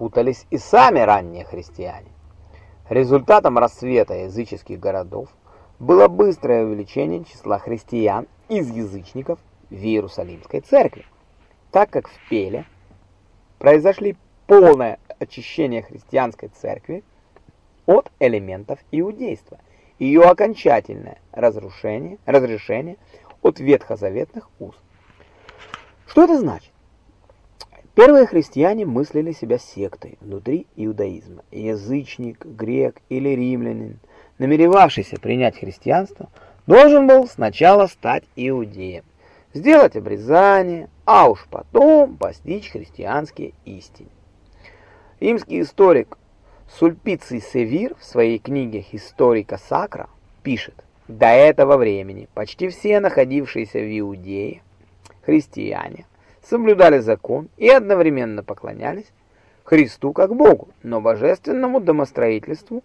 путались и сами ранние христиане. Результатом расцвета языческих городов было быстрое увеличение числа христиан из язычников в Иерусалимской церкви, так как в Пеле произошли полное очищение христианской церкви от элементов иудейства, ее окончательное разрушение, разрешение от ветхозаветных уз. Что это значит? Первые христиане мыслили себя сектой внутри иудаизма. Язычник, грек или римлянин, намеревавшийся принять христианство, должен был сначала стать иудеем, сделать обрезание, а уж потом постичь христианские истины. Римский историк Сульпиций Севир в своей книге «Историка Сакра» пишет, «До этого времени почти все находившиеся в Иудее христиане соблюдали закон и одновременно поклонялись Христу как Богу, но божественному домостроительству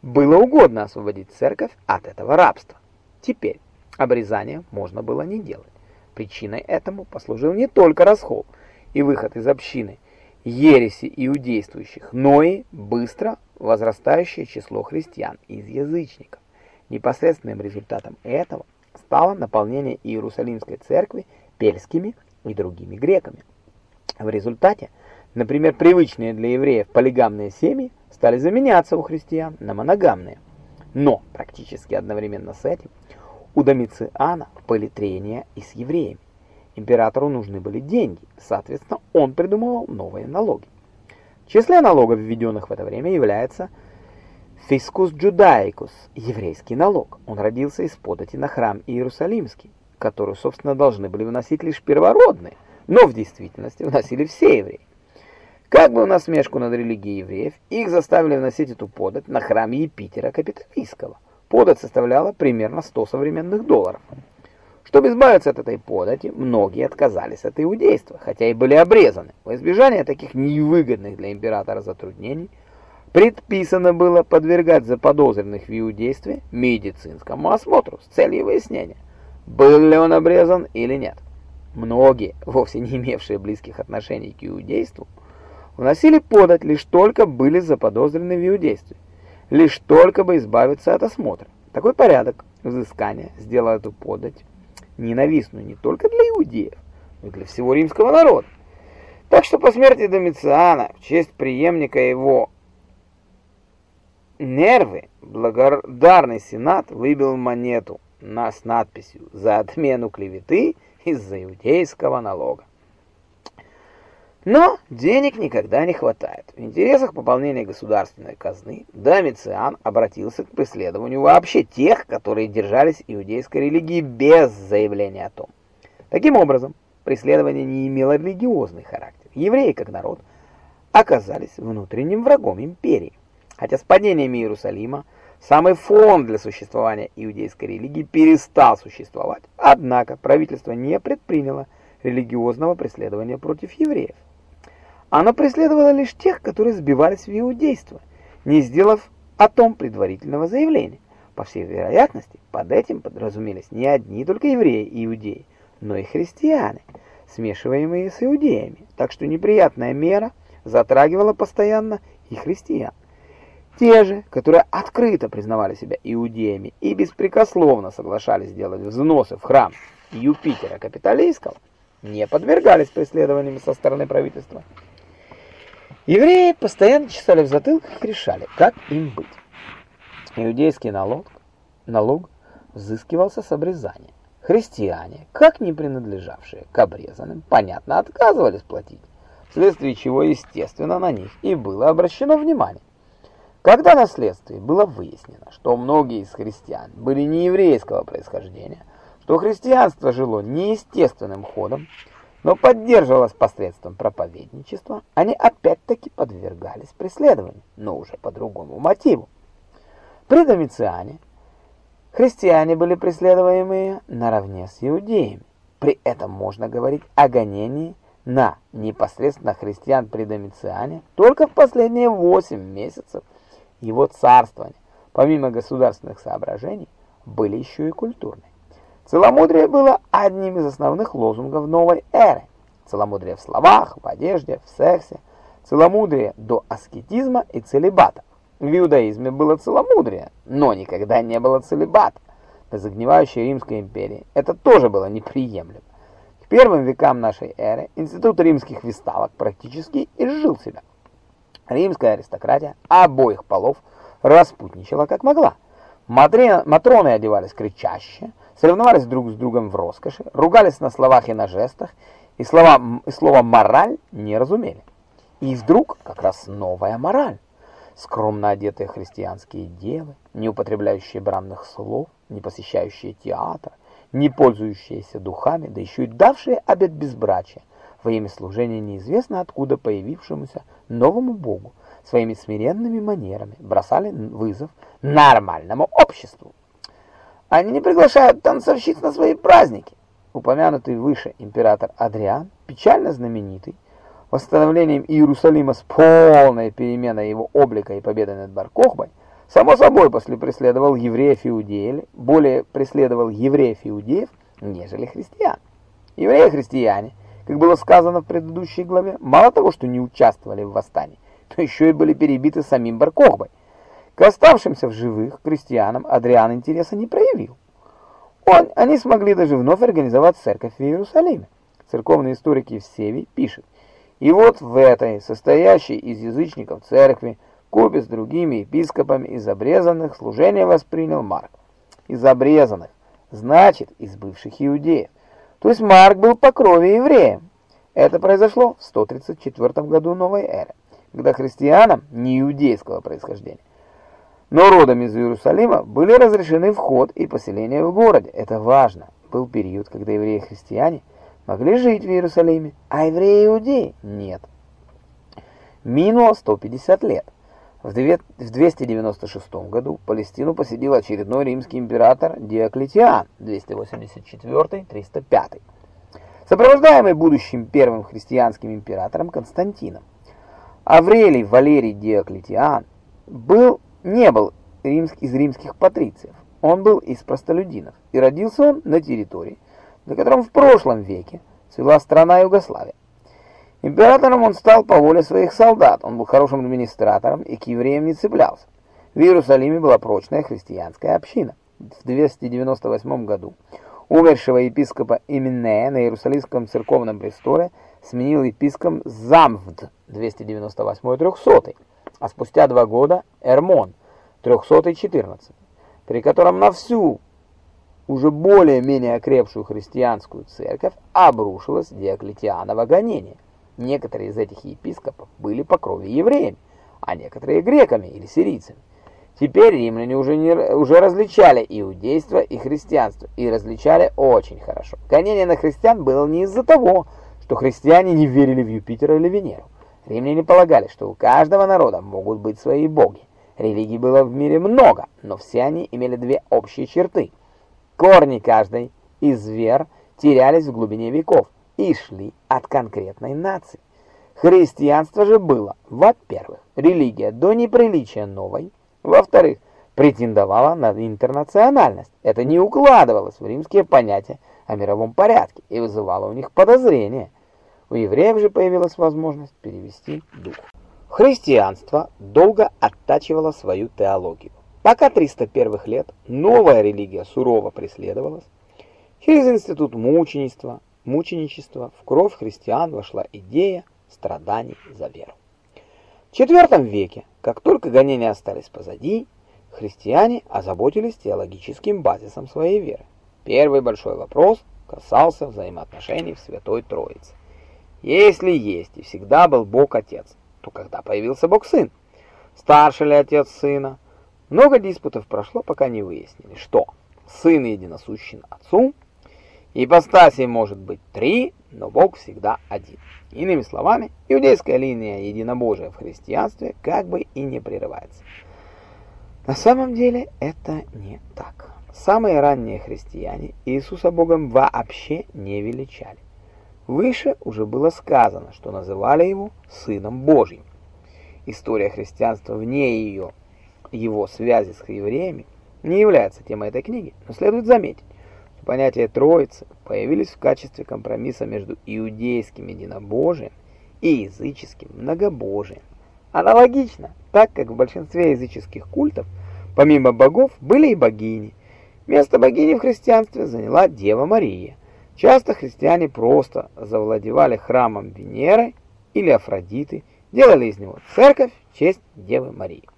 было угодно освободить церковь от этого рабства. Теперь обрезание можно было не делать. Причиной этому послужил не только расхол и выход из общины ереси иудействующих, но и быстро возрастающее число христиан из язычников. Непосредственным результатом этого стало наполнение Иерусалимской церкви пельскими и другими греками. В результате, например, привычные для евреев полигамные семьи стали заменяться у христиан на моногамные. Но практически одновременно с этим у Домициана были трения и с евреями. Императору нужны были деньги, соответственно, он придумывал новые налоги. В числе налогов, введенных в это время, является фискус джудаикус, еврейский налог. Он родился из подати на храм Иерусалимский которую, собственно, должны были выносить лишь первородные, но в действительности вносили все евреи. Как бы в насмешку над религией евреев, их заставили вносить эту подать на храм Епитера Капитолийского. Подать составляла примерно 100 современных долларов. Чтобы избавиться от этой подати, многие отказались от иудейства, хотя и были обрезаны. В избежание таких невыгодных для императора затруднений, предписано было подвергать заподозренных в иудействе медицинскому осмотру с целью выяснения – был ли он обрезан или нет. Многие, вовсе не имевшие близких отношений к иудейству, вносили подать лишь только были заподозрены в иудействе, лишь только бы избавиться от осмотра. Такой порядок взыскания сделал эту подать ненавистную не только для иудеев, но и для всего римского народа. Так что по смерти Домициана в честь преемника его нервы благодарный сенат выбил монету на с надписью «За отмену клеветы из-за иудейского налога». Но денег никогда не хватает. В интересах пополнения государственной казны Домициан обратился к преследованию вообще тех, которые держались иудейской религии без заявления о том. Таким образом, преследование не имело религиозный характер. Евреи, как народ, оказались внутренним врагом империи. Хотя с падением Иерусалима Самый фон для существования иудейской религии перестал существовать, однако правительство не предприняло религиозного преследования против евреев. Оно преследовало лишь тех, которые сбивались в иудейство, не сделав о том предварительного заявления. По всей вероятности, под этим подразумелись не одни только евреи и иудеи, но и христиане, смешиваемые с иудеями, так что неприятная мера затрагивала постоянно и христиан. Те же, которые открыто признавали себя иудеями и беспрекословно соглашались делать взносы в храм Юпитера Капитолийского, не подвергались преследованиям со стороны правительства. Евреи постоянно чесали в затылках и решали, как им быть. Иудейский налог, налог взыскивался с обрезания. Христиане, как не принадлежавшие к обрезанным, понятно, отказывались платить, вследствие чего, естественно, на них и было обращено внимание. Когда на следствии было выяснено, что многие из христиан были не еврейского происхождения, что христианство жило неестественным ходом, но поддерживалось посредством проповедничества, они опять-таки подвергались преследованию, но уже по другому мотиву. При Домициане христиане были преследуемые наравне с иудеями. При этом можно говорить о гонении на непосредственно христиан при Домициане только в последние 8 месяцев его царствования, помимо государственных соображений, были еще и культурные. Целомудрие было одним из основных лозунгов новой эры. Целомудрие в словах, в одежде, в сексе, целомудрие до аскетизма и целебата. В иудаизме было целомудрие, но никогда не было целебата. До загнивающей Римской империи это тоже было неприемлемо. К первым векам нашей эры институт римских виставок практически изжил себя. Римская аристократия обоих полов распутничала как могла. Матроны одевались кричаще, соревновались друг с другом в роскоши, ругались на словах и на жестах, и, слова, и слово «мораль» не разумели. И вдруг как раз новая мораль. Скромно одетые христианские девы, не употребляющие бранных слов, не посещающие театр, не пользующиеся духами, да еще и давшие обет безбрачия во имя служения неизвестно откуда появившемуся новому богу, своими смиренными манерами бросали вызов нормальному обществу. Они не приглашают танцовщиц на свои праздники. Упомянутый выше император Адриан, печально знаменитый, восстановлением Иерусалима с полной переменой его облика и победой над Бар-Кохбой, само собой после преследовал евреев-иудеев, более преследовал евреев-иудеев, нежели христиан. Евреи-христиане, как было сказано в предыдущей главе, мало того, что не участвовали в восстании, то еще и были перебиты самим Бар-Кохбой. К оставшимся в живых крестьянам Адриан интереса не проявил. Он, они смогли даже вновь организовать церковь в Иерусалиме. Церковный историк Евсевий пишет, и вот в этой, состоящей из язычников церкви, купе с другими епископами из обрезанных, служение воспринял Марк. Из обрезанных, значит, из бывших иудеев. То есть Марк был по крови евреем. Это произошло в 134 году новой эры, когда христианам не иудейского происхождения, но родом из Иерусалима были разрешены вход и поселение в городе. Это важно. Был период, когда евреи-христиане могли жить в Иерусалиме, а евреи-иудеи нет. Минуло 150 лет. В 296 году Палестину посетил очередной римский император Диоклетиан 284-305, сопровождаемый будущим первым христианским императором Константином. Аврелий Валерий Диоклетиан был, не был римск, из римских патрициев, он был из простолюдинов, и родился он на территории, на котором в прошлом веке цвела страна Югославия. Императором он стал по воле своих солдат, он был хорошим администратором и к евреям не цеплялся. В Иерусалиме была прочная христианская община. В 298 году умершего епископа Именея на Иерусалимском церковном престоле сменил епископ Замвд 298-300, а спустя два года Эрмон 314, при котором на всю уже более-менее окрепшую христианскую церковь обрушилось Диоклетианово гонение. Некоторые из этих епископов были по крови евреями, а некоторые греками или сирийцами. Теперь римляне уже, не, уже различали иудейство и христианство, и различали очень хорошо. Гонение на христиан было не из-за того, что христиане не верили в Юпитера или Венеру. Римляне полагали, что у каждого народа могут быть свои боги. Религий было в мире много, но все они имели две общие черты – Корни каждой из вер терялись в глубине веков и шли от конкретной нации. Христианство же было, во-первых, религия до неприличия новой, во-вторых, претендовала на интернациональность. Это не укладывалось в римские понятия о мировом порядке и вызывало у них подозрения. У евреев же появилась возможность перевести дух. Христианство долго оттачивало свою теологию. Пока 300 первых лет новая религия сурово преследовалась, через институт мученичества, мученичества в кровь христиан вошла идея страданий за веру. В IV веке, как только гонения остались позади, христиане озаботились теологическим базисом своей веры. Первый большой вопрос касался взаимоотношений в Святой Троице. Если есть и всегда был Бог Отец, то когда появился Бог Сын? Старший ли Отец Сына? Много диспутов прошло, пока не выяснили, что Сын единосущен Отцу, ипостасей может быть три, но Бог всегда один. Иными словами, иудейская линия единобожия в христианстве как бы и не прерывается. На самом деле это не так. Самые ранние христиане Иисуса Богом вообще не величали. Выше уже было сказано, что называли его Сыном Божьим. История христианства вне ее его связи с евреями не является темой этой книги, но следует заметить, что понятия Троицы появились в качестве компромисса между иудейским единобожием и языческим многобожием. Аналогично, так как в большинстве языческих культов, помимо богов, были и богини. Место богини в христианстве заняла Дева Мария. Часто христиане просто завладевали храмом Венеры или Афродиты, делали из него церковь в честь Девы Марии.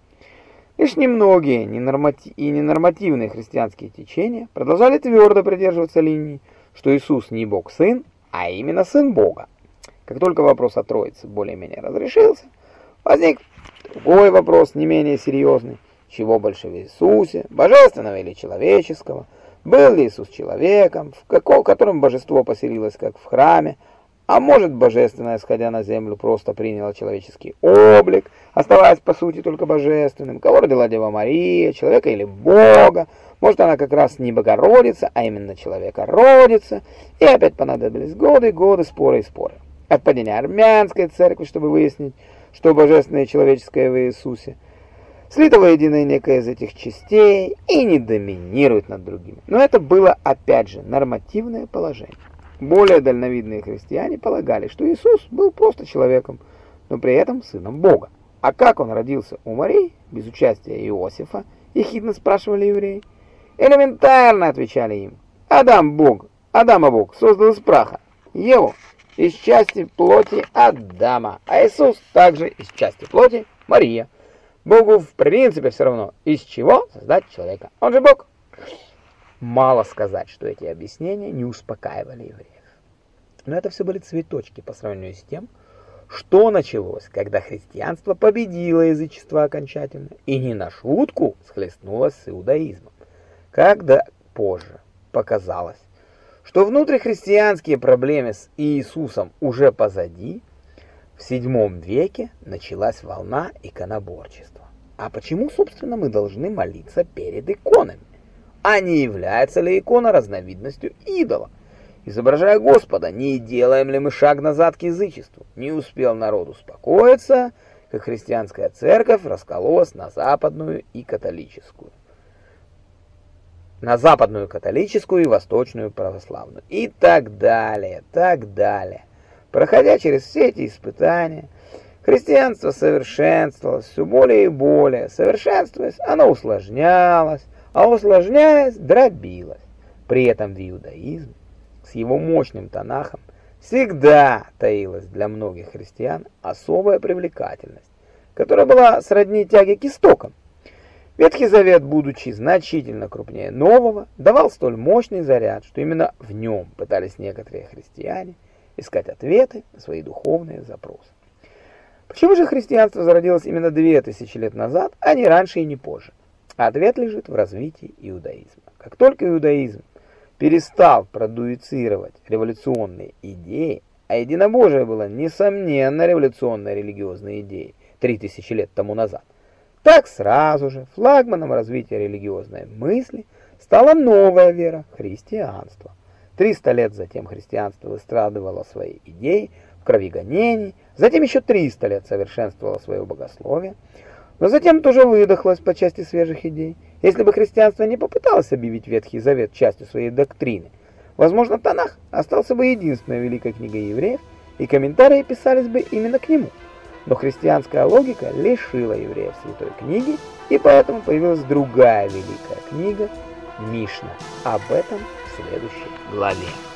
Лишь немногие ненормати... и ненормативные христианские течения продолжали твердо придерживаться линии, что Иисус не Бог-Сын, а именно Сын Бога. Как только вопрос о Троице более-менее разрешился, возник другой вопрос, не менее серьезный. Чего больше в Иисусе, божественного или человеческого? Был ли Иисус человеком, в каком, котором божество поселилось, как в храме? А может, божественное, сходя на землю, просто приняло человеческий облик, оставаясь, по сути, только божественным? Кого родила Дева Мария, человека или Бога? Может, она как раз не Богородица, а именно человека родится? И опять понадобились годы и годы, споры и споры. От падения армянской церкви, чтобы выяснить, что божественное и человеческое в Иисусе, слито воедино некое из этих частей и не доминирует над другими. Но это было, опять же, нормативное положение. Более дальновидные христиане полагали, что Иисус был просто человеком, но при этом сыном Бога. А как он родился у Марии, без участия Иосифа, ехидно спрашивали евреи. Элементарно, отвечали им. Адам Бог, Адама Бог создал из праха, Еву из части плоти Адама, а Иисус также из части плоти Мария. Богу в принципе все равно, из чего создать человека. Он же Бог. Мало сказать, что эти объяснения не успокаивали евреев. Но это все были цветочки по сравнению с тем, что началось, когда христианство победило язычество окончательно и не на шутку схлестнулось с иудаизмом. Когда позже показалось, что внутрихристианские проблемы с Иисусом уже позади, в VII веке началась волна иконоборчества. А почему, собственно, мы должны молиться перед иконами? А не является ли икона разновидностью идола? Изображая Господа, не делаем ли мы шаг назад к язычеству? Не успел народ успокоиться, как христианская церковь раскололась на западную и католическую. На западную католическую и восточную православную. И так далее, так далее. Проходя через все эти испытания, христианство совершенствовалось все более и более. Совершенствуясь, оно усложнялось, а усложняясь, дробилось. При этом в иудаизме с его мощным Танахом всегда таилась для многих христиан особая привлекательность, которая была сродни тяге к истокам. Ветхий Завет, будучи значительно крупнее нового, давал столь мощный заряд, что именно в нем пытались некоторые христиане искать ответы на свои духовные запросы. Почему же христианство зародилось именно две тысячи лет назад, а не раньше и не позже? Ответ лежит в развитии иудаизма. Как только иудаизм перестал продуцировать революционные идеи, а единобожие было, несомненно, революционной религиозной идеей 3000 лет тому назад, так сразу же флагманом развития религиозной мысли стала новая вера – христианство. 300 лет затем христианство выстрадывало свои идеи в крови гонений, затем еще 300 лет совершенствовало свое богословие, но затем тоже выдохлось по части свежих идей. Если бы христианство не попыталось объявить Ветхий Завет частью своей доктрины, возможно, Танах остался бы единственной великой книгой евреев, и комментарии писались бы именно к нему. Но христианская логика лишила евреев святой книги, и поэтому появилась другая великая книга Мишна. Об этом в следующей главе.